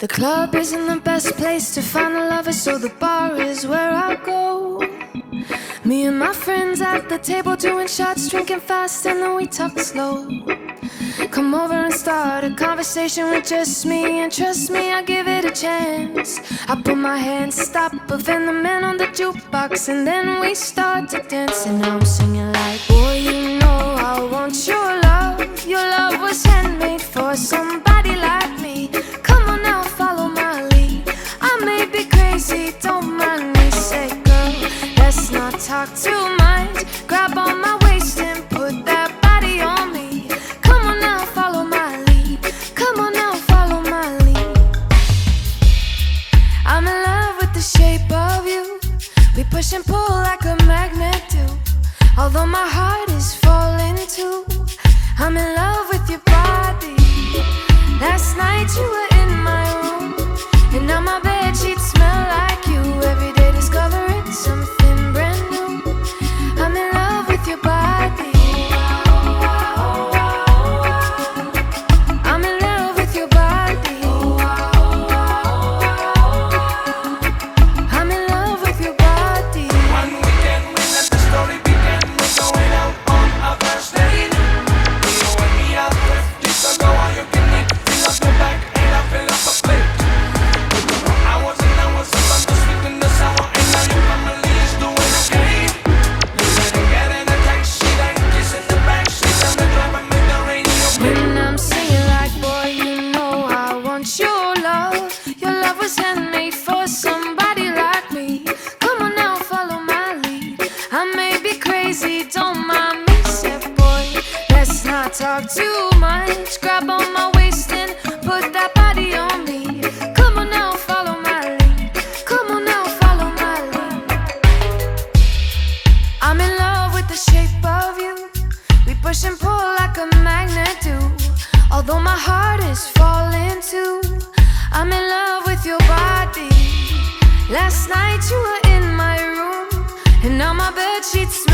The club isn't the best place to find a lover, so the bar is where I go. Me and my friends at the table doing shots, drinking fast, and then we talk slow. Come over and start a conversation with just me, and trust me, I give it a chance. I put my hands stop and the man on the jukebox, and then we start to dance. And I'm singing like, Boy, you know I want your love. Your love was handmade for somebody you. We push and pull like a magnet, too. Although my heart is falling too, I'm in love with your body. Last night you were in my room, and now my crazy, don't mind me. Said, boy, let's not talk too much. Grab on my waist and put that body on me. Come on now, follow my lead. Come on now, follow my lead. I'm in love with the shape of you. We push and pull like a magnet do. Although my heart is falling too. I'm in love with your body. Last night you were in my room, and now my bed sheets